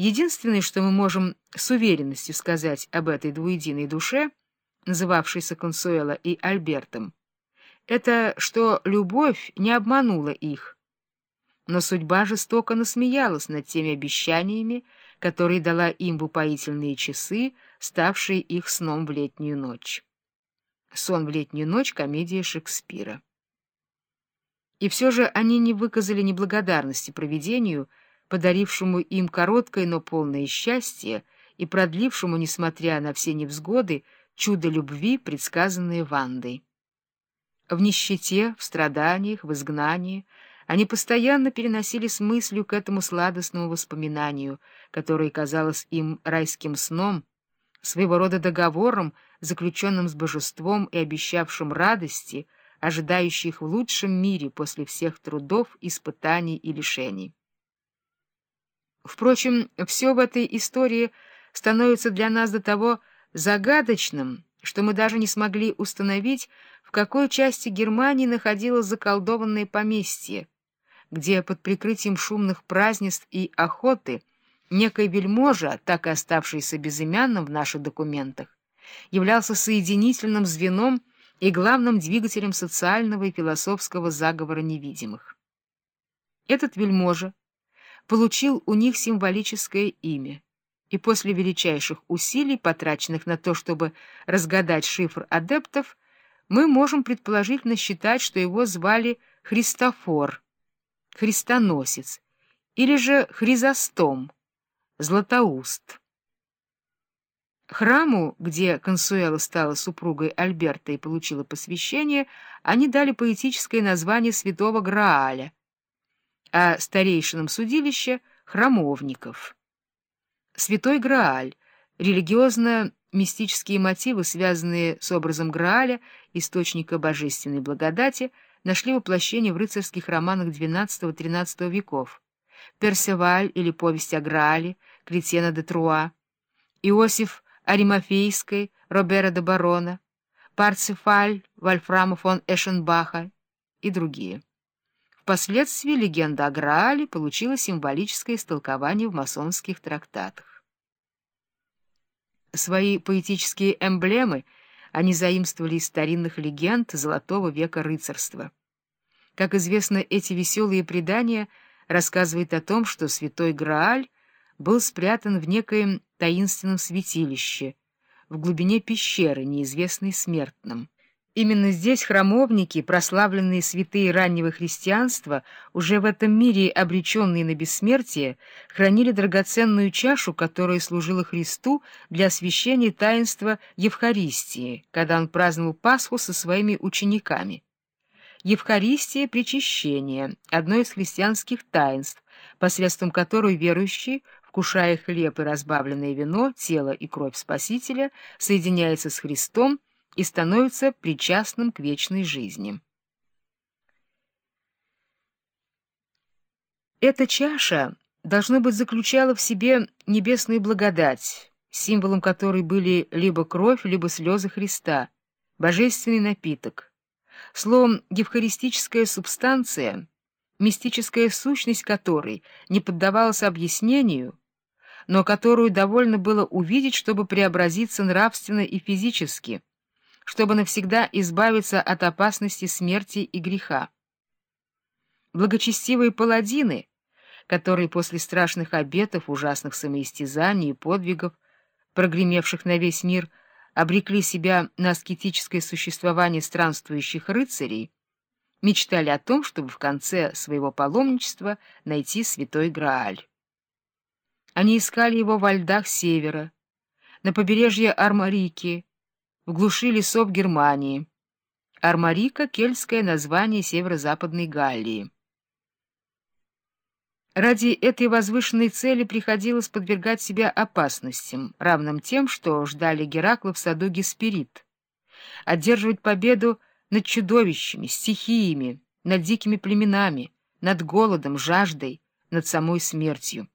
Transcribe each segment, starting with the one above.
Единственное, что мы можем с уверенностью сказать об этой двуединой душе, называвшейся Консуэла и Альбертом, это что любовь не обманула их, но судьба жестоко насмеялась над теми обещаниями, которые дала им в упоительные часы, ставшие их сном в летнюю ночь. «Сон в летнюю ночь» — комедия Шекспира. И все же они не выказали неблагодарности провидению, подарившему им короткое, но полное счастье и продлившему, несмотря на все невзгоды, чудо любви, предсказанное Вандой. В нищете, в страданиях, в изгнании они постоянно переносили с мыслью к этому сладостному воспоминанию, которое казалось им райским сном, своего рода договором, заключенным с божеством и обещавшим радости, ожидающих в лучшем мире после всех трудов, испытаний и лишений. Впрочем, все в этой истории становится для нас до того загадочным, что мы даже не смогли установить, в какой части Германии находилось заколдованное поместье, где под прикрытием шумных празднеств и охоты некий вельможа, так и оставшийся безымянным в наших документах, являлся соединительным звеном и главным двигателем социального и философского заговора невидимых. Этот вельможа получил у них символическое имя, и после величайших усилий, потраченных на то, чтобы разгадать шифр адептов, мы можем предположительно считать, что его звали Христофор, Христоносец, или же Хризостом, Златоуст. Храму, где Консуэла стала супругой Альберта и получила посвящение, они дали поэтическое название святого Грааля, а старейшинам судилища — храмовников. Святой Грааль — религиозно-мистические мотивы, связанные с образом Грааля, источника божественной благодати, нашли воплощение в рыцарских романах XII-XIII веков. Персеваль или повесть о Граале, Кретена де Труа, Иосиф Аримофейской, Робера де Барона, Парцефаль, Вольфрама фон Эшенбаха и другие. Впоследствии легенда о Граале получила символическое истолкование в масонских трактатах. Свои поэтические эмблемы они заимствовали из старинных легенд Золотого века рыцарства. Как известно, эти веселые предания рассказывают о том, что святой Грааль был спрятан в некоем таинственном святилище, в глубине пещеры, неизвестной смертным. Именно здесь храмовники, прославленные святые раннего христианства, уже в этом мире обреченные на бессмертие, хранили драгоценную чашу, которая служила Христу для освящения таинства Евхаристии, когда он праздновал Пасху со своими учениками. Евхаристия — причащение, одно из христианских таинств, посредством которой верующие вкушая хлеб и разбавленное вино, тело и кровь Спасителя, соединяется с Христом и становится причастным к вечной жизни. Эта чаша, должно быть, заключала в себе небесную благодать, символом которой были либо кровь, либо слезы Христа, божественный напиток. Словом, евхаристическая субстанция — мистическая сущность которой не поддавалась объяснению, но которую довольно было увидеть, чтобы преобразиться нравственно и физически, чтобы навсегда избавиться от опасности смерти и греха. Благочестивые паладины, которые после страшных обетов, ужасных самоистязаний и подвигов, прогремевших на весь мир, обрекли себя на аскетическое существование странствующих рыцарей, мечтали о том, чтобы в конце своего паломничества найти святой Грааль. Они искали его во льдах севера, на побережье Армарики, в глуши лесов Германии. Армарика — кельтское название северо-западной Галлии. Ради этой возвышенной цели приходилось подвергать себя опасностям, равным тем, что ждали Геракла в саду Гесперид. Одерживать победу над чудовищами, стихиями, над дикими племенами, над голодом, жаждой, над самой смертью.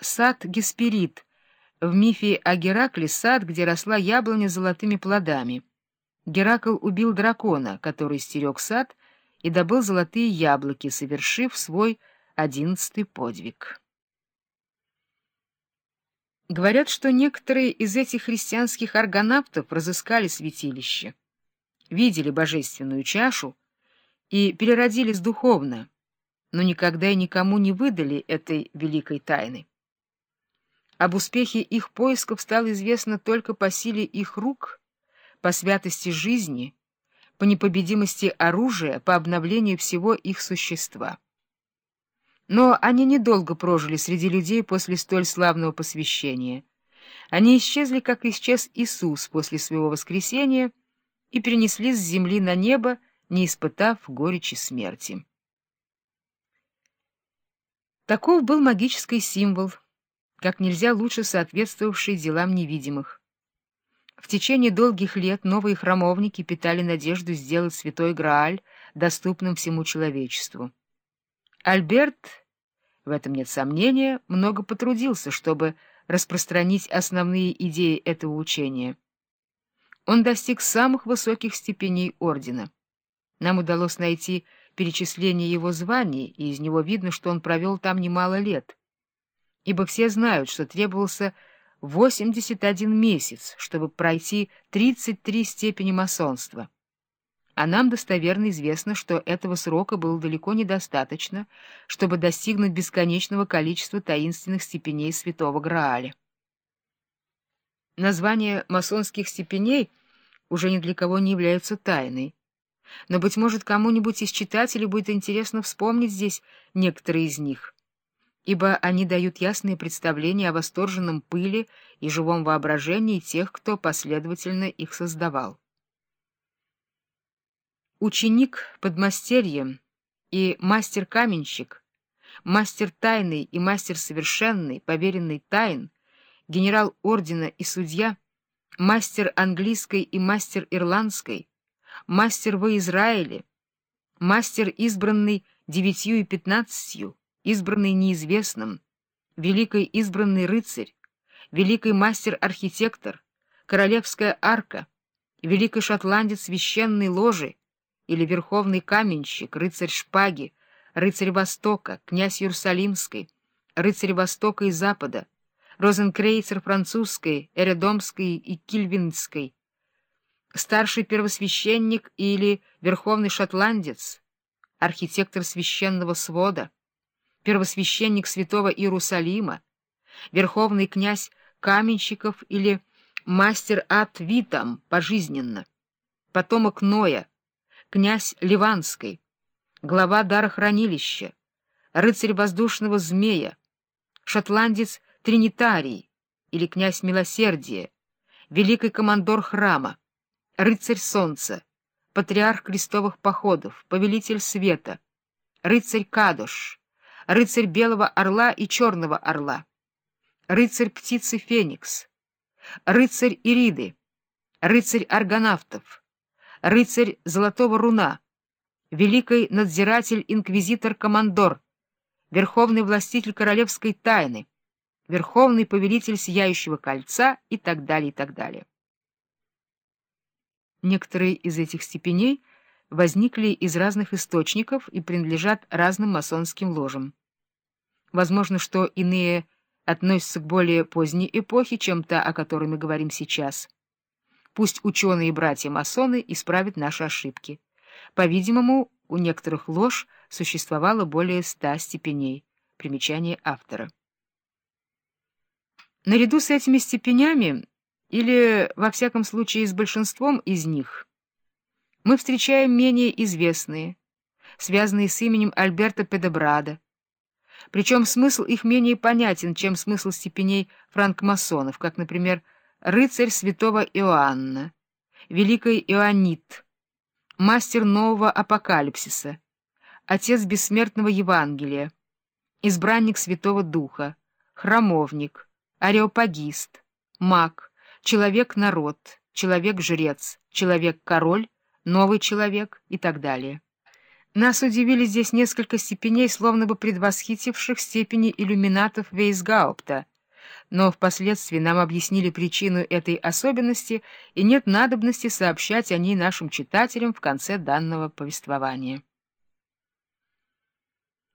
Сад Гесперид. В мифе о Геракле сад, где росла яблоня с золотыми плодами. Геракл убил дракона, который стерег сад, и добыл золотые яблоки, совершив свой одиннадцатый подвиг. Говорят, что некоторые из этих христианских аргонавтов разыскали святилище, видели божественную чашу и переродились духовно, но никогда и никому не выдали этой великой тайны. Об успехе их поисков стало известно только по силе их рук, по святости жизни, по непобедимости оружия, по обновлению всего их существа. Но они недолго прожили среди людей после столь славного посвящения. Они исчезли, как исчез Иисус после своего воскресения, и перенеслись с земли на небо, не испытав горечи смерти. Таков был магический символ, как нельзя лучше соответствовавший делам невидимых. В течение долгих лет новые храмовники питали надежду сделать святой Грааль доступным всему человечеству. Альберт, в этом нет сомнения, много потрудился, чтобы распространить основные идеи этого учения. Он достиг самых высоких степеней ордена. Нам удалось найти перечисление его званий, и из него видно, что он провел там немало лет. Ибо все знают, что требовался 81 месяц, чтобы пройти 33 степени масонства. А нам достоверно известно, что этого срока было далеко недостаточно, чтобы достигнуть бесконечного количества таинственных степеней Святого Грааля. Названия масонских степеней уже ни для кого не являются тайной, но, быть может, кому-нибудь из читателей будет интересно вспомнить здесь некоторые из них, ибо они дают ясные представления о восторженном пыле и живом воображении тех, кто последовательно их создавал. Ученик подмастерье и мастер-каменщик, мастер тайный и мастер совершенный, поверенный тайн, генерал ордена и судья, мастер английской и мастер ирландской, мастер во Израиле, мастер избранный девятью и пятнадцатью, избранный неизвестным, великий избранный рыцарь, великий мастер-архитектор, королевская арка, великий шотландец священной ложи, или верховный каменщик, рыцарь шпаги, рыцарь Востока, князь Иерусалимской, рыцарь Востока и Запада, розенкрейцер французской, эредомской и кильвинской, старший первосвященник или верховный шотландец, архитектор священного свода, первосвященник святого Иерусалима, верховный князь каменщиков или мастер ад витам пожизненно, потомок Ноя, князь Ливанской, глава дарохранилища, рыцарь воздушного змея, шотландец Тринитарий или князь Милосердия, великий командор храма, рыцарь солнца, патриарх крестовых походов, повелитель света, рыцарь Кадош, рыцарь белого орла и черного орла, рыцарь птицы Феникс, рыцарь Ириды, рыцарь аргонавтов, рыцарь Золотого Руна, великий надзиратель-инквизитор-командор, верховный властитель королевской тайны, верховный повелитель Сияющего кольца и так далее, и так далее. Некоторые из этих степеней возникли из разных источников и принадлежат разным масонским ложам. Возможно, что иные относятся к более поздней эпохе, чем та, о которой мы говорим сейчас. Пусть ученые и братья-масоны исправят наши ошибки. По-видимому, у некоторых лож существовало более ста степеней. Примечание автора. Наряду с этими степенями, или, во всяком случае, с большинством из них, мы встречаем менее известные, связанные с именем Альберта Педебрада, причем смысл их менее понятен, чем смысл степеней франкмасонов, как, например, рыцарь святого Иоанна, великий Иоаннит, мастер нового апокалипсиса, отец бессмертного Евангелия, избранник Святого Духа, храмовник, ареопагист, маг, человек-народ, человек-жрец, человек-король, новый человек и так далее. Нас удивили здесь несколько степеней, словно бы предвосхитивших степени иллюминатов Вейсгаупта — но впоследствии нам объяснили причину этой особенности, и нет надобности сообщать о ней нашим читателям в конце данного повествования.